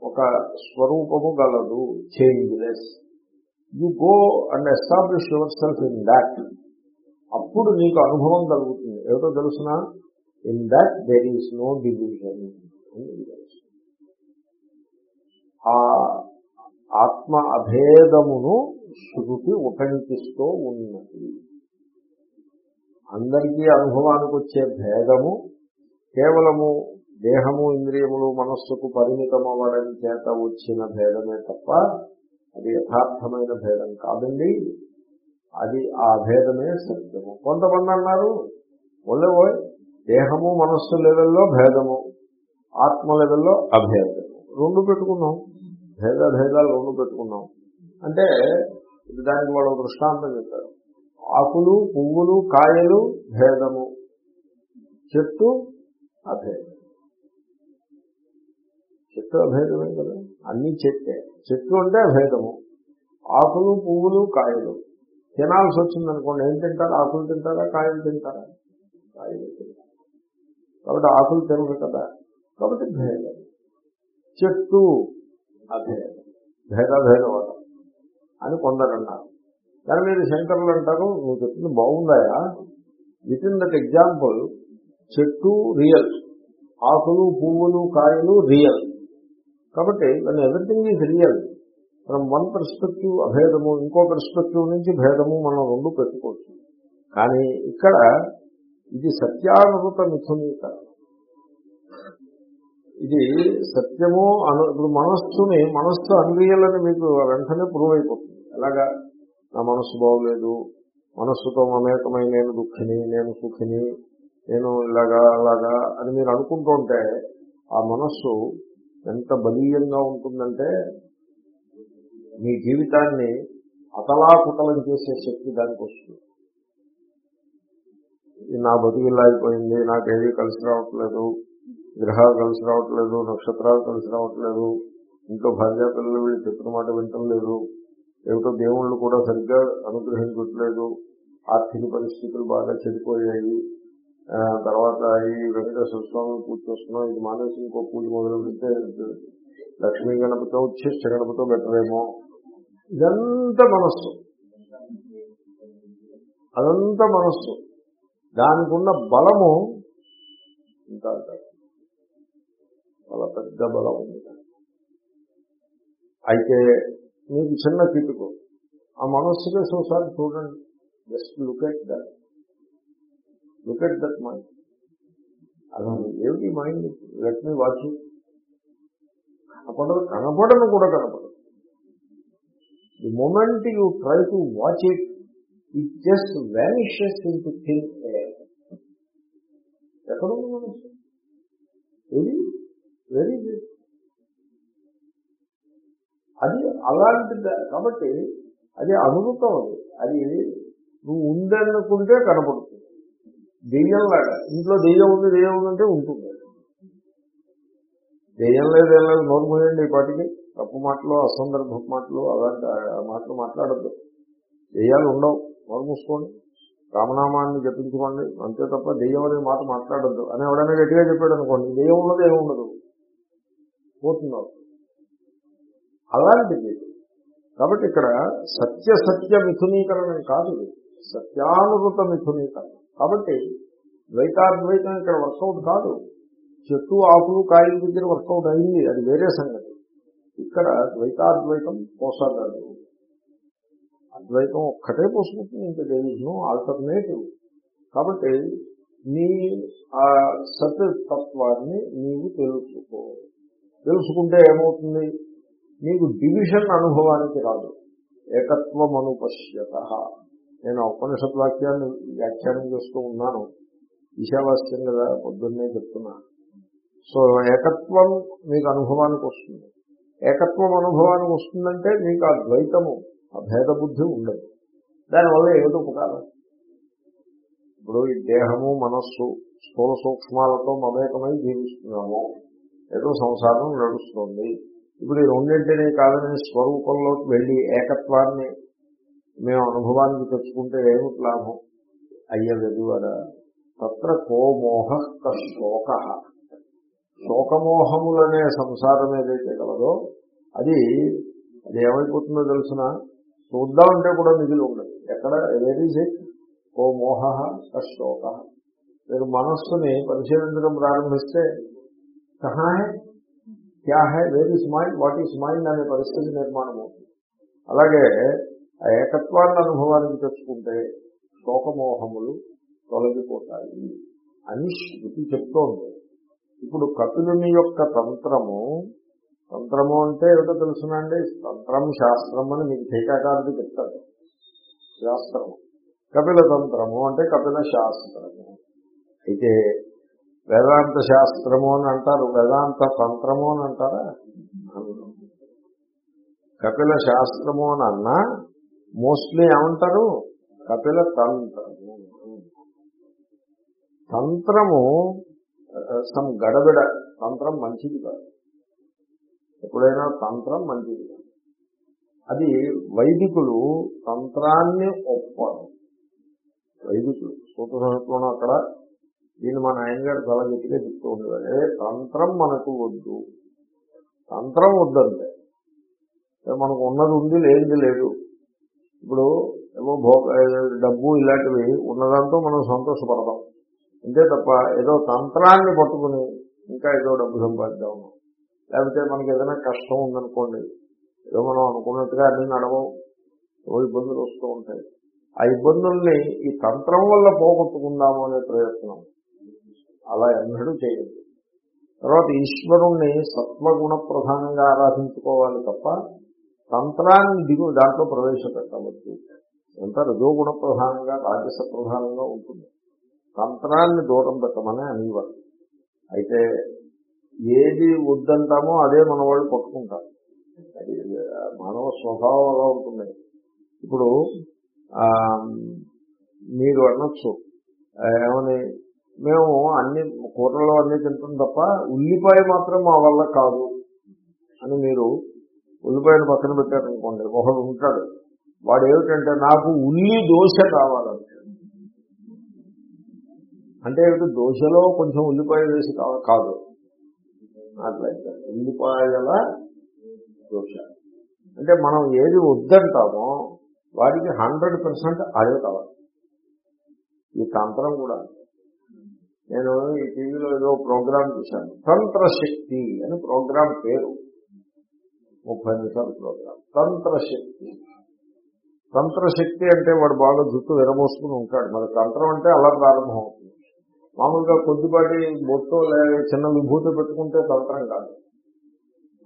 ఒక స్వరూపము గలదు changeless you go and establish yourself in that అప్పుడు నీకు అనుభవం కలుగుతుంది. ఏదో తెలుసిన? In that there is no division ఆ ఆత్మ అభేదమును శృతి ఉపంకిస్తూ ఉన్నది. అందరికీ అనుభవానికి వచ్చే భేదము కేవలము దేహము ఇంద్రియములు మనస్సుకు పరిమితమవ్వడం చేత వచ్చిన భేదమే తప్ప అది యథార్థమైన భేదం కాదండి. అది ఆ భేదమే సత్యము. కొంతమంది అన్నారు ఒళ్ళే పోయి దేహము మనస్సు లెవెల్లో భేదము ఆత్మ లెవెల్లో అభేదము రెండు పెట్టుకున్నాం. భేద భేదాలు రెండు పెట్టుకున్నాం. అంటే దానికి వాళ్ళు దృష్టాంతం చెప్పారు. ఆకులు పువ్వులు కాయలు భేదము. చెట్టు అభేదం. చెట్టు అభేదమే కదా? అన్ని చెట్టే. చెట్టు అంటే అభేదము. ఆకులు పువ్వులు కాయలు. తినాల్సి వచ్చిందనుకోండి ఏం తింటారా? ఆకులు తింటారా? కాయలు తింటారా? కాయలు తింటారా? కాబట్టి ఆకులు తినరు కదా. కాబట్టి భేదం. చెట్టు. అభేదం భేదభేదం అని కొందరన్నారు. దాని మీద శంకరులు అంటారు నువ్వు చెప్పింది బాగుందాయా? విత్ ఇన్ దట్ ఎగ్జాంపుల్ చెట్టు రియల్ ఆకులు పువ్వులు కాయలు రియల్ కాబట్టి దాని ఎవ్రీథింగ్ ఈజ్ రియల్ మనం వన్ పర్స్పెక్టివ్ అభేదము ఇంకో పర్స్పెక్టివ్ నుంచి భేదము మనం రెండు పెట్టుకోవచ్చు. కానీ ఇక్కడ ఇది సత్యానుభూత మిథునీకరణ. ఇది సత్యము అను ఇప్పుడు మనస్సుని మనస్సు అన్రియల్ అని మీకు వెంటనే ప్రూవ్ అయిపోతుంది. ఎలాగా? నా మనస్సు బాగోలేదు మనస్సుతో మమేకమై నేను దుఃఖిని నేను సుఖిని నేను ఇలాగా అలాగా అని మీరు అనుకుంటుంటే ఆ మనస్సు ఎంత బలీయంగా ఉంటుందంటే మీ జీవితాన్ని అతలాకుతలం చేసే శక్తి దానికి వస్తుంది. ఇది నా బతుకిల్లా అయిపోయింది నాకేది కలిసి రావట్లేదు గ్రహాలు కలిసి రావట్లేదు నక్షత్రాలు కలిసి రావట్లేదు ఇంట్లో భార్య పిల్లలు వీళ్ళు చెప్పిన మాట వింటం లేదు ఏమిటో దేవుళ్ళు కూడా సరిగ్గా అనుగ్రహించట్లేదు ఆర్థిక పరిస్థితులు బాగా చెడిపోయాయి. తర్వాత ఈ వెంకటేశ్వర స్వామి పూజ చేస్తున్నాం ఇది మానేసి ఇంకో పూజ మొదలు పెడితే లక్ష్మీ గణపతితో ఉచ్ఛిష్ట గణపతితో బెటర్ ఏమో ఇదంతా మనస్సు. అదంతా మనస్సు. దానికి ఉన్న బలము ఇంకా చాలా పెద్ద బలం ఉంది. అయితే మీకు చిన్న కిటుకు. ఆ మనస్సుకే ఒకసారి చూడండి. Just look at that look at that mind అలా ఏమిటి మైండ్ లెట్ మీ వాచ్ కనపడదు. కనపడను కూడా కనపడదు. The moment you try to watch it it just vanishes in to think ఎక్కడ ఉంది మనసు వెరీ వెరీ అది అలాంటిది. కాబట్టి అది అనుభూతం అది. అది నువ్వు ఉందనుకుంటే కనపడుతుంది. దెయ్యంలాగా ఇంట్లో దెయ్యం ఉంది దెయ్యం ఉందంటే ఉంటుంది. దెయ్యం లేదు ఏం లేదు నోరు ఈ పాటికి. తప్పు మాటలు అసందర్భ మాటలు అలాంటి మాటలు మాట్లాడద్దు. దెయ్యాలు ఉండవు. నోరు మూసుకోండి. రామనామాన్ని జపించుకోండి. అంతే తప్ప దెయ్యం అనే మాట మాట్లాడద్దు. అని ఎవడైనా గట్టిగా చెప్పాడు అనుకోండి దెయ్యం ఉన్నది ఏమి ఉండదు. పోతున్నావు. అలాంటిది. కాబట్టి ఇక్కడ సత్య సత్య మిథునీకరణం కాదు సత్యానుభూత మిథునీకరణం. కాబట్టి ద్వైతాద్వైతం ఇక్కడ వర్కౌట్ కాదు. చెట్టు ఆకులు కాయల దగ్గర వర్కౌట్ అయింది. అది వేరే సంగతి. ఇక్కడ ద్వైతాద్వైతం పోసాగాదు అద్వైతం ఒక్కటే పోసుకుంటుంది. ఇంకా దేని ఆల్టర్నేటివ్ కాబట్టి నీ ఆ సత్ తత్వాన్ని నీవు తెలుసుకో. తెలుసుకుంటే ఏమవుతుంది? నీకు డివిజన్ అనుభవానికి రాదు. ఏకత్వం అనుపశ్యత నేను ఉపనిషత్ వాక్యాన్ని వ్యాఖ్యానం చేస్తూ ఉన్నాను. ఈశావాస్యం కదా పొద్దున్నే చెప్తున్నా. సో ఏకత్వం మీకు అనుభవానికి వస్తుంది. ఏకత్వం అనుభవానికి వస్తుందంటే మీకు ఆ ద్వైతము ఆ భేద బుద్ధి ఉండదు. దానివల్ల ఏమిటి ఉపకారం? ఇప్పుడు ఈ దేహము మనస్సు స్థూల సూక్ష్మాలతో మమేకమై జీవిస్తున్నాము. ఏదో సంసారం నడుస్తుంది. ఇప్పుడు ఈ రెండింటినీ కాదని స్వరూపంలోకి వెళ్ళి ఏకత్వాన్ని మేము అనుభవానికి తెచ్చుకుంటే ఏమిటి లాభం? అయ్యలేదు కదా తత్ర కోమోహ శోక. శోకమోహములనే సంసారం ఏదైతే కలదో అది అది ఏమైపోతుందో తెలిసిన? చూద్దామంటే కూడా మిగిలి ఉండదు. ఎక్కడ? ఏది ఓ మోహ శోక. మీరు మనస్సుని పరిశీలించడం ప్రారంభిస్తే కహా హే క్యా హే where is mind what is mind అనే పరిస్థితి నిర్మాణం అవుతుంది. అలాగే ఆ ఏకత్వాన్ని అనుభవానికి తెచ్చుకుంటే శోకమోహములు తొలగిపోతాయి అని శృతి చెప్తోంది. ఇప్పుడు కపిలుని యొక్క తంత్రము తంత్రము అంటే ఏమిటో తెలుసునండి తంత్రం శాస్త్రం అని మీకు టీకాకారుడు చెప్తారు శాస్త్రము. కపిల తంత్రము అంటే కపిల శాస్త్రము. అయితే వేదాంత శాస్త్రము అని అంటారు. వేదాంత తంత్రము అని అంటారా? కపిల శాస్త్రము అని అన్నా మోస్ట్లీ ఏమంటారు? కపిల తంత్రము. తంత్రము సమ్ గడబిడ. తంత్రం మంచిది కాదు. ఎప్పుడైనా తంత్రం మంచిది కాదు. అది వైదికులు తంత్రాన్ని ఒప్పరు. వైదికులు సూత్రంలో అక్కడ దీన్ని మా నాయనగారు చాలా గట్టిగా చెప్తూ ఉండేవారు. "ఏ, తంత్రం మనకు వద్దు. తంత్రం వద్దంటే. మనకు ఉన్నది ఉంది లేనిది లేదు. ఇప్పుడు ఏమో భోగ డబ్బు ఇలాంటివి ఉన్నదాంతో మనం సంతోషపడదాం అంతే తప్ప ఏదో తంత్రాన్ని పట్టుకుని ఇంకా ఏదో డబ్బు సంపాదిద్దాము. లేకపోతే మనకి ఏదైనా కష్టం ఉందనుకోండి ఏదో మనం అనుకున్నట్టుగా అన్ని నడవవు ఏవో ఇబ్బందులు వస్తూ ఉంటాయి. ఆ ఇబ్బందుల్ని ఈ తంత్రం వల్ల పోగొట్టుకుందాము అనే ప్రయత్నం అలా ఎన్నడూ చేయదు తర్వాత ఈశ్వరుణ్ణి సత్వగుణ ప్రధానంగా ఆరాధించుకోవాలి తప్ప తంత్రాన్ని దిగు దాంట్లో ప్రవేశపెట్టవచ్చు ఎంత రజోగుణ ప్రధానంగా రాజస ప్రధానంగా ఉంటుంది. తంత్రాన్ని దూరం పెట్టమని అనేవారు అయితే ఏది వద్దంటామో అదే మన వాళ్ళు పట్టుకుంటారు. అది మానవ స్వభావం అలా ఉంటుంది. ఇప్పుడు మీరు అనొచ్చు ఏమని మేము అన్ని కూరలో అన్ని తింటాం తప్ప ఉల్లిపాయ మాత్రం మా వల్ల కాదు అని మీరు ఉల్లిపాయను పక్కన పెట్టారనుకోండి ఒకడు ఉంటాడు. వాడు ఏమిటంటే నాకు ఉల్లి దోశ కావాలంటే. అంటే ఏమిటి దోశలో కొంచెం ఉల్లిపాయ వేసి కాదు. అట్లయితే ఉల్లిపాయల దోశ. అంటే మనం ఏది వద్దంటామో వాడికి హండ్రెడ్ పర్సెంట్ అదే కావాలి. ఈ తంత్రం కూడా నేను ఈ టీవీలో ఏదో ప్రోగ్రామ్ చూశాను. తంత్రశక్తి అని ప్రోగ్రామ్ పేరు. ముప్పై నిమిషాల ప్రోగ్రామ్ తంత్రశక్తి. తంత్రశక్తి అంటే వాడు బాగా జుట్టు విరమోసుకుని ఉంటాడు. మరి తంత్రం అంటే అలా ప్రారంభం అవుతుంది. మామూలుగా కొద్దిపాటి బొట్టు లేదా చిన్న విభూతి పెట్టుకుంటే తంత్రం కాదు.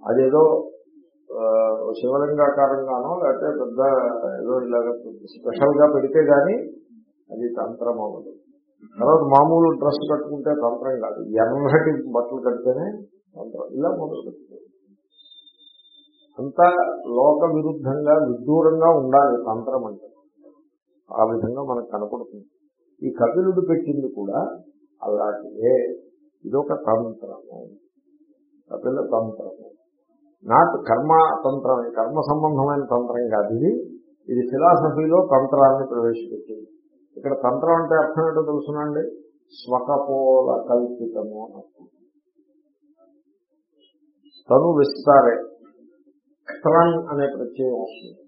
అదేదో శివలింగాకారంగానో లేకపోతే పెద్ద ఏదో ఇలాగ స్పెషల్గా పెడితే కానీ అది తంత్రం అవ్వదు. తర్వాత మామూలు డ్రెస్ కట్టుకుంటే తంత్రం కాదు. ఎర్రటి బట్టలు కడితేనే తంత్రం ఇలా మొదలు పెట్టుకోవాలి అంతా లోక విరుద్ధంగా విదూరంగా ఉండాలి తంత్రం అంటే. ఆ విధంగా మనకు కనపడుతుంది. ఈ కపిలుడు పెట్టింది కూడా అలాంటిదే ఇదొక తంత్రము. కపిల తంత్రము. నాకు కర్మ తంత్రం కర్మ సంబంధమైన తంత్రం కాదు ఇది. ఇది ఫిలాసఫీలో తంత్రాన్ని ప్రవేశపెట్టింది. ఇక్కడ తంత్రం అంటే అర్థం ఏంటో తెలుసునండి. స్వకపోల కల్పితము అని తను విస్తారే. త్రన్ అనే ప్రత్యయం వస్తుంది.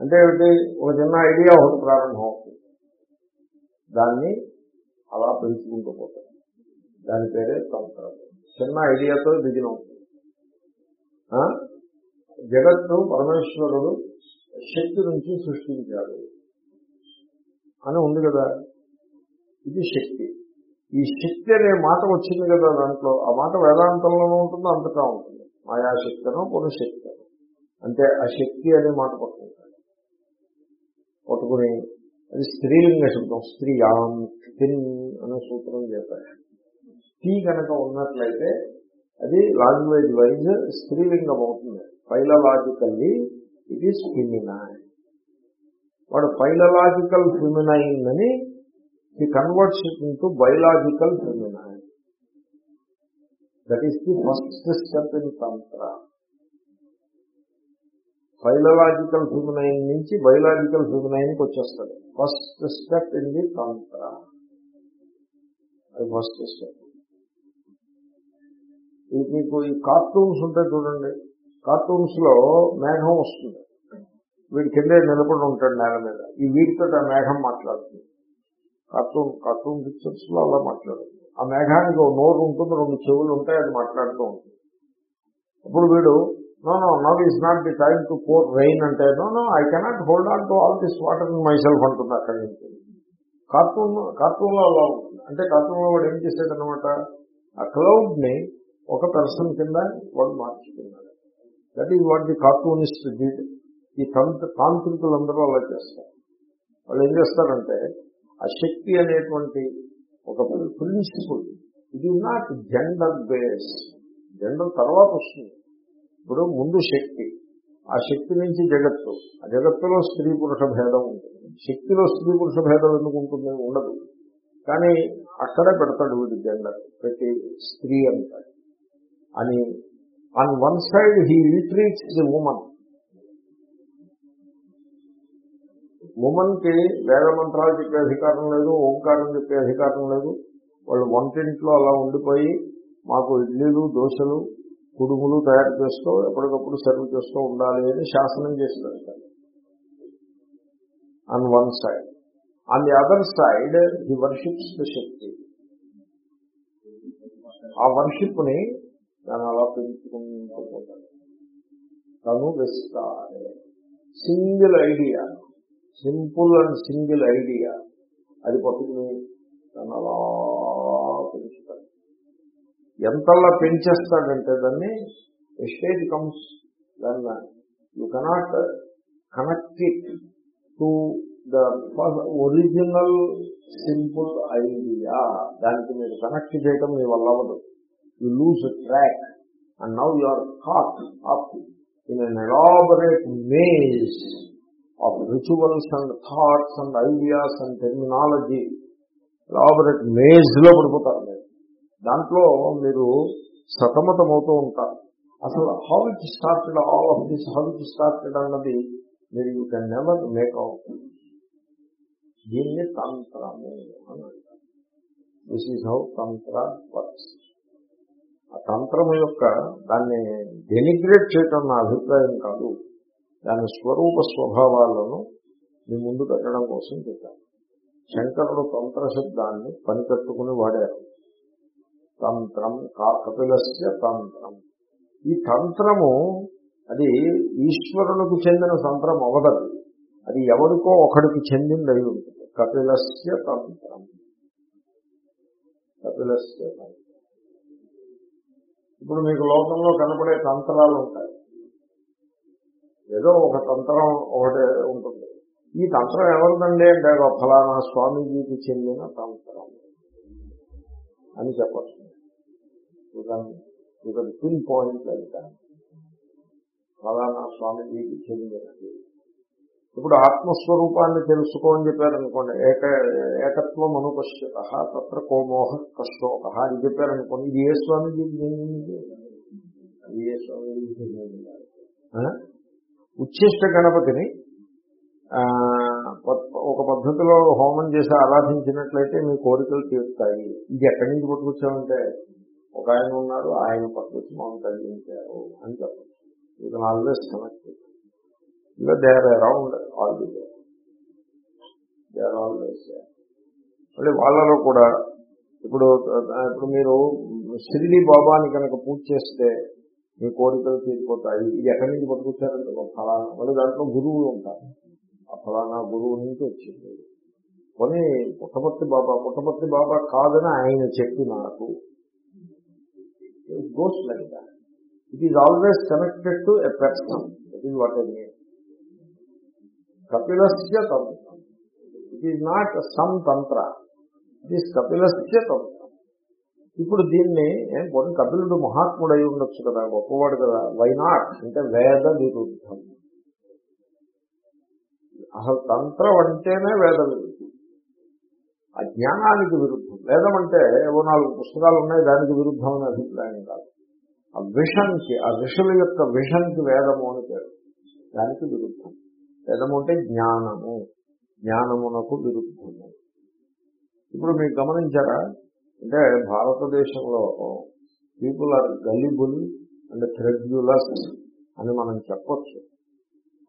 అంటే ఏమిటి? ఒక చిన్న ఐడియా ఒకటి ప్రారంభం అవుతుంది. దాన్ని అలా పెంచుకుంటూ పోతాం. దాని పేరే తంత్రం. చిన్న ఐడియాతో బిగిన్ అవుతుంది జగత్తు పరమేశ్వరుడు శక్తి నుంచి సృష్టించాడు. అని ఉంది కదా. ఇది శక్తి. ఈ శక్తి అనే మాట వచ్చింది కదా దాంట్లో. ఆ మాట వేదాంతంలోనూ ఉంటుంది అంతటా ఉంటుంది. మాయాశక్తనో పునఃశక్తనో. అంటే ఆ శక్తి అనే మాట పట్టుకుంటాడు పట్టుకుని అది స్త్రీలింగ శబ్దం. స్త్రీయాం స్థిన్ అనే సూత్రం చేస్తాడు స్త్రీ కనుక ఉన్నట్లయితే అది లాంగ్వేజ్ వైజ్ స్త్రీలింగం అవుతుంది. ఫైలలాజికల్లీ ఇట్ ఈస్ ఫిమినైన్ వాడు ఫైలలాజికల్ ఫిమినైన్ అని ఈ converts into biological feminine. That is the first step in tantra philological feminine నుంచి బయలాజికల్ ఫిమినైన్కి వచ్చేస్తాడు. ఫస్ట్ స్టెప్ ఇన్ ది తంత్ర అది ఫస్ట్ స్టెప్ ఇది మీకు ఈ కార్టూన్స్ ఉంటాయి చూడండి. కార్టూన్స్లో మేఘం వస్తుంది. వీడి కిందే నిలబడి ఉంటాడు నేల మీద. ఈ వీడితో ఆ మేఘం మాట్లాడుతుంది. కార్టూన్ కార్టూన్ పిక్చర్స్లో అలా మాట్లాడుతుంది. ఆ మేఘానికి ఒక నోరు ఉంటుంది రెండు చెవులు ఉంటాయి అది మాట్లాడుతూ ఉంటుంది. అప్పుడు వీడు no no now is not the time to pour rain అంటే no no I cannot hold on to all this water in myself అంటుంది అక్కడి నుంచి. కార్టూన్ కార్టూన్లో అలా ఉంటుంది. అంటే కార్టూన్లో వాడు ఏం చేసేదనమాట అనమాట ఆ క్లౌడ్ని ఒక పర్సన్ కింద వాడు మార్చుకున్నాడు. That is what the cartoonist did ఈ తంత్ర తాంత్రికులందరూ అలా చేస్తారు. వాళ్ళు ఏం చేస్తారంటే ఆ శక్తి అనేటువంటి ఒక ప్రిన్సిపుల్ ఇది నాట్ జెండర్ బేస్ జెండర్ తర్వాత వస్తుంది. ఇప్పుడు ముందు శక్తి. ఆ శక్తి నుంచి జగత్తు. ఆ జగత్తులో స్త్రీ పురుష భేదం ఉంటుంది శక్తిలో స్త్రీ పురుష భేదం ఎందుకు ఉంటుంది? ఉండదు. కానీ అక్కడే పెడతాడు వీడి జెండర్ ప్రతి స్త్రీ అంటాడు అని on one side he literates the woman ఉమెన్కి వేద మంత్రాలు చెప్పే అధికారం లేదు ఓంకారం చెప్పే అధికారం లేదు. వాళ్ళు వంటింట్లో అలా ఉండిపోయి మాకు ఇడ్లీలు దోశలు కుడుములు తయారు చేస్తూ ఎప్పటికప్పుడు సర్వ్ చేస్తూ ఉండాలి అని శాసనం చేసి పెడతారు on one side on the other side he worships the Shakti ఆ వర్షిప్ని దాన్ని అలా పెంచుకుంటూ పోతాడు. తను విస్తారే. Single idea simple and single idea. అది పట్టుకుని దాన్ని అలా పెంచుతాడు. ఎంతలా పెంచేస్తాడంటే దాన్ని a stage comes then you cannot connect it to the original simple idea. దానికి మీరు కనెక్ట్ చేయటం మీ వల్ల అవ్వదు. You lose track and now you are caught up in an elaborate maze of rituals and thoughts and ideas and terminology elaborate మేజ్లో పడిపోతారు మీరు. దాంట్లో మీరు సతమతమవుతూ ఉంటారు. అసలు how it started all of this how it started అన్నది మీరు you can never make out దీన్ని తంత్రము అని అంటారు. This is how tantra works ఆ తంత్రము యొక్క దాన్ని డెనిగ్రేట్ చేయటం నా అభిప్రాయం కాదు. దాని స్వరూప స్వభావాలను మీ ముందు పెట్టడం కోసం చెప్పాను శంకరుడు తంత్ర శబ్దాన్ని పనికట్టుకుని వాడారు. తంత్రం కపిలస్య తంత్రం. ఈ తంత్రము అది ఈశ్వరునికి చెందిన తంత్రం అవదది అది ఎవరికో ఒకడికి చెందింది అయి ఉంటుంది. కపిలస్య తంత్రం. కపిలస్య తంత్రం. ఇప్పుడు మీకు లోకంలో కనపడే తంత్రాలు ఉంటాయి. ఏదో ఒక తంత్రం ఒకటి ఉంటుంది. ఈ తంత్రం ఎవరిదండి అంటే ఒక ఫలానా స్వామీజీకి చెందిన తంత్రం అని చెప్పచ్చు. పిన్ పాయింట్ అయితే ఫలానా స్వామీజీకి చెందినది. ఇప్పుడు ఆత్మస్వరూపాన్ని తెలుసుకోని చెప్పారనుకోండి ఏక ఏకత్వం అనుపశ్యత తత్ర కోమోహ కష్టోక అని చెప్పారనుకోండి ఇది ఏ స్వామీజీకి చెందింది అది ఏ స్వామీజీకి చెందింది ఉచ్ఛిష్ట గణపతిని ఒక పద్ధతిలో హోమం చేసి ఆరాధించినట్లయితే మీ కోరికలు తీరుతాయి. ఇది ఎక్కడి నుంచి పట్టుకొచ్చామంటే ఒక ఆయన ఉన్నారు ఆయన పట్టుకొచ్చి మాకు తగ్గించారు అని చెప్పచ్చు. ఇది ఆల్వేస్ కనెక్ట్ ఇలా they are around all the they are always మళ్ళీ వాళ్ళలో కూడా ఇప్పుడు ఇప్పుడు మీరు షిరిడి బాబాని కనుక పూజ చేస్తే మీ కోరికలు తీరిపోతాయి. ఇది ఎక్కడి నుంచి పట్టుకొచ్చారంటే ఒక ఫలానా మళ్ళీ దాంట్లో గురువులు ఉంటారు. ఆ ఫలానా గురువు నుంచి వచ్చింది. కొని పుట్టపర్తి బాబా పుట్టపర్తి బాబా కాదని ఆయన చెప్పి నాకు goes like it is always connected to a person it is what I mean కపిలస్య తంత్రం it is not some tantra it is కపిలస్య తంత్రం ఇప్పుడు దీన్ని కొన్ని కపిలుడు మహాత్ముడు అయి ఉండొచ్చు కదా గొప్పవాడు కదా వైనాట్ అంటే వేద విరుద్ధం. అసలు తంత్రం అంటేనే వేద విరుద్ధం. ఆ జ్ఞానానికి విరుద్ధం. వేదం అంటే ఏవో నాలుగు పుస్తకాలు ఉన్నాయి దానికి విరుద్ధం అనే అభిప్రాయం కాదు. ఆ విషన్కి ఆ ఋషుల యొక్క విషన్కి వేదము అని పేరు. దానికి విరుద్ధం. వేదము అంటే జ్ఞానము. జ్ఞానమునకు విరుద్ధము. ఇప్పుడు మీరు గమనించారా? అంటే భారతదేశంలో people are gullible and credulous అని మనం చెప్పచ్చు.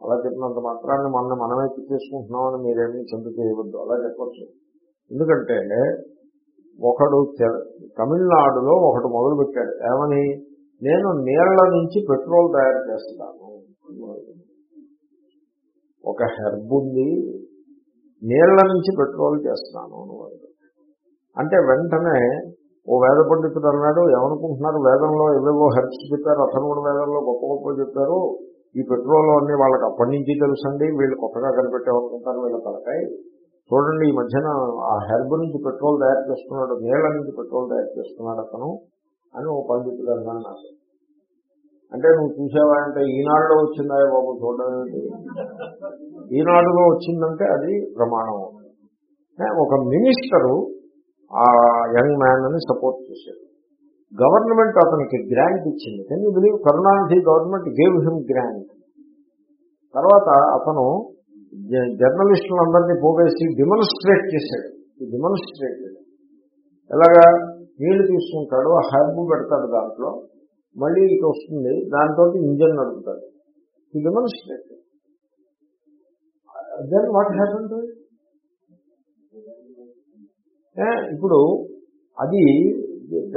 అలా చెప్పినంత మాత్రాన్ని మన మనమే చేసుకుంటున్నామని మీరేమీ చింత చేయవద్దు. అలా చెప్పచ్చు. ఎందుకంటే ఒకడు తమిళనాడులో ఒకడు మొదలు పెట్టాడు ఏమని? నేను నీళ్ళ నుంచి పెట్రోల్ తయారు చేస్తాను ఒక హెర్బ్ ఉంది. నీళ్ళ నుంచి పెట్రోల్ చేస్తాను అని అంటే వెంటనే ఓ వేద పండితుడు అన్నాడు ఏమనుకుంటున్నారు? వేదంలో ఏవేవో హెర్బ్స్ చెప్పారు అతను కూడా వేదంలో గొప్ప గొప్ప చెప్పారు. ఈ పెట్రోల్ అన్ని వాళ్ళకి అప్పటి నుంచి తెలుసండి వీళ్ళు కొత్తగా కనిపెట్టామనుకుంటారు వీళ్ళ తలకాయ. చూడండి ఈ మధ్యన ఆ హెర్బ్ నుంచి పెట్రోల్ తయారు చేస్తున్నాడు నీళ్ళ నుంచి పెట్రోల్ తయారు చేస్తున్నాడు అతను అని ఓ పండితుడు అన్నాడు నాకు. అంటే నువ్వు చూసావా అంటే ఈనాడులో వచ్చిందా బాబు చూడడానికి ఈనాడులో వచ్చిందంటే అది ప్రమాణం. ఒక మినిస్టరు ఆ యంగ్ మ్యాన్ అని సపోర్ట్ చేశాడు. గవర్నమెంట్ అతనికి గ్రాంట్ ఇచ్చింది. కానీ believe Karunanidhi government gave him grant తర్వాత అతను జర్నలిస్టులందరినీ పోగేసి డిమోన్స్ట్రేట్ చేశాడు. డిమోన్స్ట్రేట్ ఎలాగా? నీళ్ళు తీసుకుంటాడు ఆ హర్బ్ పెడతాడు దాంట్లో మళ్ళీ ఇటు వస్తుంది దాంతో ఇంజన్ నడుపుతాడు. ఈ demonstrate then what happen to ఇప్పుడు అది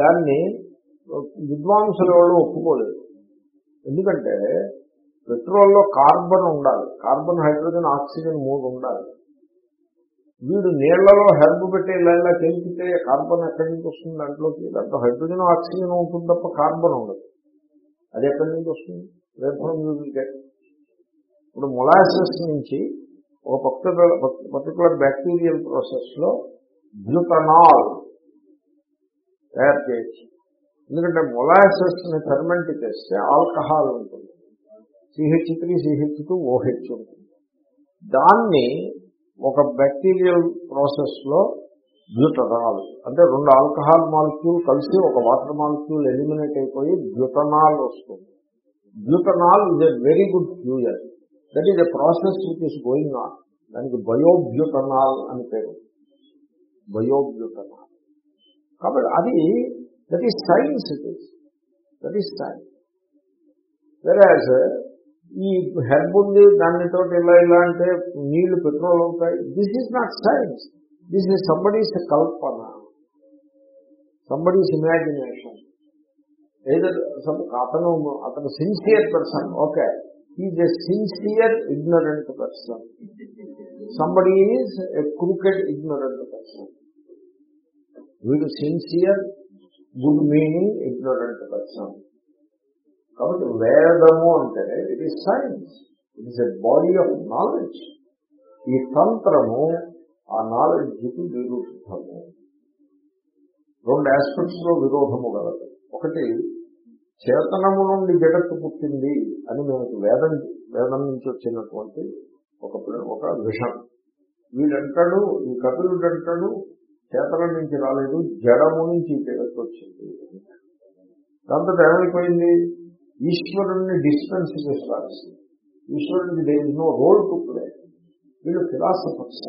దాన్ని విద్వాంసుల వాళ్ళు ఒప్పుకోలేదు. ఎందుకంటే పెట్రోల్లో కార్బన్ ఉండాలి. కార్బన్ హైడ్రోజన్ ఆక్సిజన్ మూడు ఉండాలి. వీడు నీళ్ళలో హెల్ప్ పెట్టే ఇలా తెలిపితే కార్బన్ ఎక్కడి నుంచి వస్తుంది దాంట్లోకి? దాంట్లో హైడ్రోజన్ ఆక్సిజన్ ఉంటుంది తప్ప కార్బన్ ఉండదు. అది ఎక్కడి నుంచి వస్తుంది? రేపు ఇప్పుడు మొలాసెస్ నుంచి ఒక పర్టికులర్ పర్టికులర్ బ్యాక్టీరియల్ ప్రాసెస్లో బ్యూటనాల్ తయారు చేయొచ్చు ఎందుకంటే మొలాసెస్ని ఫెర్మెంట్ చేస్తే ఆల్కహాల్ ఉంటుంది. CH three CH two OH ఉంటుంది. దాన్ని ఒక బ్యాక్టీరియల్ ప్రాసెస్లో బ్యూటనాల్ అంటే రెండు ఆల్కహాల్ మాలిక్యూల్ కలిసి ఒక వాటర్ మాలిక్యూల్ ఎలిమినేట్ అయిపోయి బ్యూటనాల్ వస్తుంది. Butanol is a very good fuel that is a process which is going on దానికి బయోబ్యూటనాల్ అని పేరు. బయోబ్యూటనాల్ కాబట్టి అది that is science it is that is science whereas ఈ హెర్బ్ ఉంది దానితో ఇలా ఇలా అంటే నీళ్ళు పెట్రోల్ అవుతాయి. This is not science this is somebody's Kalpana. Somebody's imagination either అతను అతను sincere person okay is a sincere ignorant person somebody is a crooked ignorant person వీడు sincere good meaning ignorant person కాబట్టి వేదము అంటే it is science it is a body of knowledge ఈ తంత్రము ఆ నాలెడ్జ్కి విరుద్ధము రెండు ఆస్పెక్ట్స్లో విరోధము గలదు ఒకటి చేతనము నుండి జగత్తు పుట్టింది అని మనకు వేదం వేదం నుంచి వచ్చినటువంటి ఒక ఒక విషం. వీడంటాడు ఈ కపిలుడు అంటాడు చేతల నుంచి రాలేదు జడము నుంచి జగత్తు వచ్చింది. దాంతో ఏమైపోయింది? ఈశ్వరుణ్ణి డిస్పెన్స్ చేస్తారు ఈశ్వరుడికి there is no role to play వీళ్ళు ఫిలాసఫర్స్.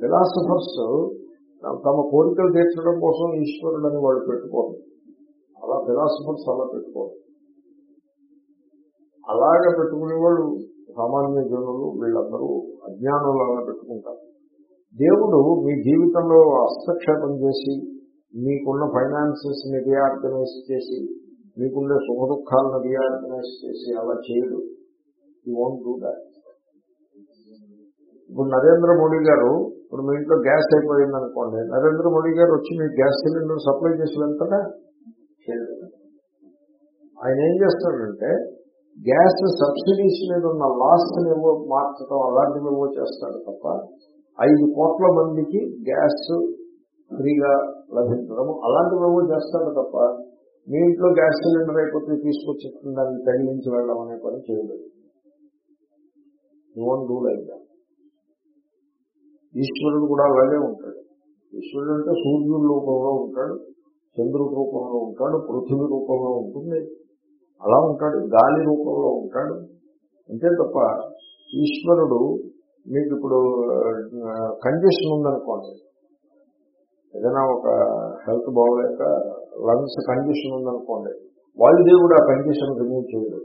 ఫిలాసఫర్స్ తమ కోరికలు తీర్చడం కోసం ఈశ్వరుడని వాళ్ళు పెట్టుకోరు. అలా ఫిలాసఫర్స్ అలా పెట్టుకోరు. అలాగే పెట్టుకునే వాళ్ళు సామాన్య జనులు వీళ్ళందరూ అజ్ఞానంలో పెట్టుకుంటారు. దేవుడు మీ జీవితంలో హస్తక్షేపం చేసి మీకున్న ఫైనాన్సెస్ని రీఆర్గనైజ్ చేసి మీకుండే సుఖ దుఃఖాలను రీఆర్గనైజ్ చేసి అలా చేయడు. ఈ వాంట్ డూ దాట్ ఇప్పుడు నరేంద్ర మోడీ గారు ఇప్పుడు మీ ఇంట్లో గ్యాస్ అయిపోయింది అనుకోండి నరేంద్ర మోడీ గారు వచ్చి మీ గ్యాస్ సిలిండర్ సప్లై చేసి వెళ్తాడా చేయలేదు. ఆయన ఏం చేస్తాడంటే గ్యాస్ సబ్సిడీస్ మీద ఉన్న లాస్ ఏవో మార్చడం అలాంటివి ఏవో చేస్తాడు తప్ప ఐదు కోట్ల మందికి గ్యాస్ ఫ్రీగా లభించడం అలాంటివి ఏవో చేస్తాడు తప్ప మీ ఇంట్లో గ్యాస్ సిలిండర్ అయిపోతే తీసుకొచ్చి దాన్ని తగిలించి వెళ్ళడం అనే పని చేయలేదు ఓన్ డూ ఈశ్వరుడు కూడా అలాగే ఉంటాడు. ఈశ్వరుడు అంటే సూర్యుడి రూపంలో ఉంటాడు చంద్రుడి రూపంలో ఉంటాడు పృథివీ రూపంలో ఉంటుంది. అలా ఉంటాడు గాలి రూపంలో ఉంటాడు. అంతే తప్ప ఈశ్వరుడు మీకు ఇప్పుడు కండిషన్ ఉందనుకోండి. ఏదైనా ఒక హెల్త్ బాగోలేక లంగ్స్ కండిషన్ ఉందనుకోండి వాయుదేవుడు ఆ కండిషన్ రిమూవ్ చేయడు.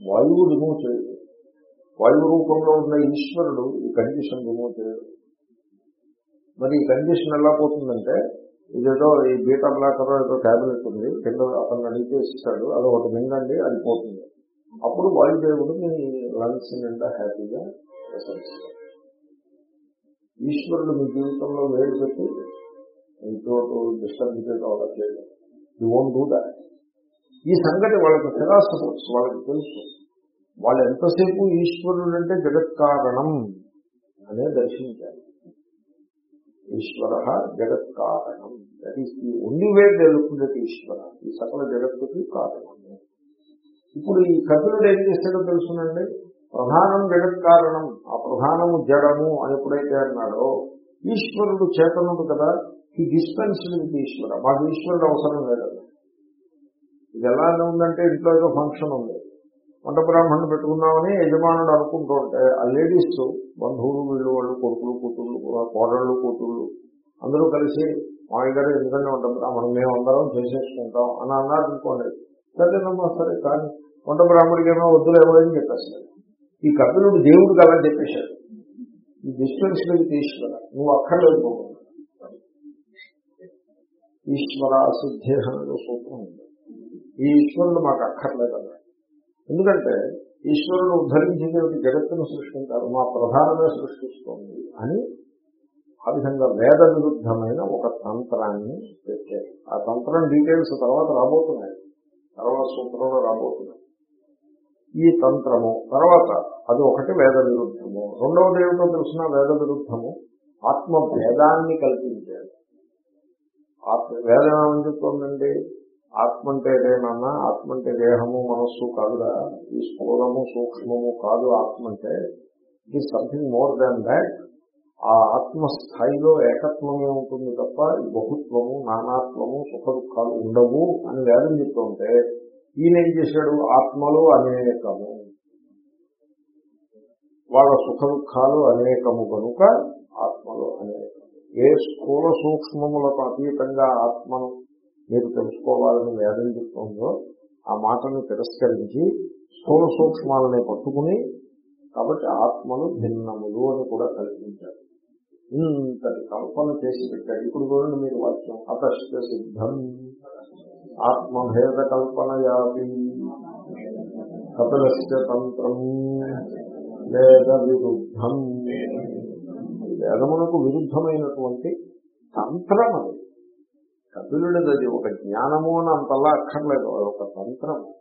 వాయువు రిమూవ్ చేయడు. వాయువు రూపంలో ఉన్న ఈశ్వరుడు ఈ కండిషన్ రిమూవ్ చేయడు. మరి ఈ కండిషన్ ఎలా పోతుందంటే ఇదేదో ఈ బీటా బ్లాకర్ ఏదో ట్యాబ్లెట్ ఉంది. కింద అతను అడిగితే ఇస్తాడు అది ఒకటి నిండండి అది పోతుంది. అప్పుడు వాయుదేవుడు మీ లంగ్స్ నిండా హ్యాపీగా ప్రశంసిస్తాడు ఈశ్వరుడు మీ జీవితంలో వేలు పెట్టి మీతో డిస్టర్బ్ చేయడం. యూ ఓన్ డూ దాట్ ఈ సంగతి వాళ్ళకి ఫిలాసఫర్స్ వాళ్ళకి తెలుసు. వాళ్ళు ఎంతసేపు ఈశ్వరుడు అంటే జగత్కారణం అనే దర్శించారు. ఈశ్వర జగత్కారణం that is the only way తెలుపుతుంది ఈశ్వర. ఈ సకల జగత్తుకి కారణం. ఇప్పుడు ఈ కపిలుడు ఏం చేస్తాడో తెలుసునండి? ప్రధానం జగత్ కారణం ఆ ప్రధానము జడము అని ఎప్పుడైతే అన్నాడో ఈశ్వరుడు చేతనుడు కదా ఈ డిస్పెన్స్డ్ విత్ ఈశ్వర. మాకు ఈశ్వరుడు అవసరం లేదండి ఇది ఎలా ఉందంటే ఇంట్లో ఏదో ఫంక్షన్ ఉంది. వంట బ్రాహ్మణ్ణి పెట్టుకున్నామని యజమానుడు అనుకుంటూ ఉంటే ఆ లేడీస్ బంధువులు వీళ్ళు వాళ్ళు కొడుకులు కూతుళ్ళు కోడళ్ళు కూతుళ్ళు అందరూ కలిసి మామయ్యగారు ఎందుకంటే వంట బ్రాహ్మణం మేము అందరం చేసేసుకుంటాం అని అన్నారు అనుకోండి. సరేనమ్మా సరే కానీ వంట బ్రాహ్మడికి ఏమో వద్దులేమో అని చెప్పేస్తాడు ఈ కపిలుడు దేవుడు కదా చెప్పేశాడు. ఈ డిస్టెన్స్ మీద ఈశ్వర నువ్వు అక్కర్లేదు ఈశ్వర సిద్ధి అనేది సూత్రం ఉంది. ఈ ఈశ్వరుడు మాకు అక్కర్లేదన్న ఎందుకంటే ఈశ్వరుడు ఉద్ధరించిన జగత్తును సృష్టించారు. మా ప్రధానమే సృష్టిస్తోంది అని ఆ విధంగా వేద విరుద్ధమైన ఒక తంత్రాన్ని పెట్టారు. ఆ తంత్రం డీటెయిల్స్ తర్వాత రాబోతున్నాయి. తర్వాత సూత్రంలో రాబోతున్నాయి. ఈ తంత్రము తర్వాత అది ఒకటి వేద విరుద్ధము రెండవది ఏమిటో తెలిసిన? వేద విరుద్ధము ఆత్మ భేదాన్ని కల్పించారు. ఆత్మ వేదం ఏమని చెప్తోందండి? ఆత్మ అంటే ఏదేనన్నా ఆత్మ అంటే దేహము మనస్సు కాదురా. ఈ స్థూలము సూక్ష్మము కాదు ఆత్మ అంటే it is something more than that ఆ ఆత్మ స్థాయిలో ఏకత్వమే ఉంటుంది తప్ప బహుత్వము నానాత్వము సుఖ దుఃఖాలు ఉండవు అని వేదం చెప్తుంటే ఈయన ఏం చేశాడు? ఆత్మలు అనేకము. వాళ్ళ సుఖ దుఃఖాలు అనేకము కనుక ఆత్మలు అనేకము. ఏ స్థూల సూక్ష్మములకు అతీతంగా ఆత్మను మీరు తెలుసుకోవాలని వేదం చెప్తుందో ఆ మాటను తిరస్కరించి స్థూల సూక్ష్మాలని పట్టుకుని కాబట్టి ఆత్మలు భిన్నములు అని కూడా కల్పించారు. ఇంతటి కల్పన చేసి పెట్టారు. ఇప్పుడు చూడండి మీరు వాక్యం. అతష్ట సిద్ధం. ఆత్మభేద కల్పనయాపి. కపిలశ్చ తంత్రం. వేద విరుద్ధం. వేదమునకు విరుద్ధమైనటువంటి తంత్రం అది కపిలుడిది అది ఒక జ్ఞానము అని అంతలా అక్కర్లేదు. అది ఒక తంత్రము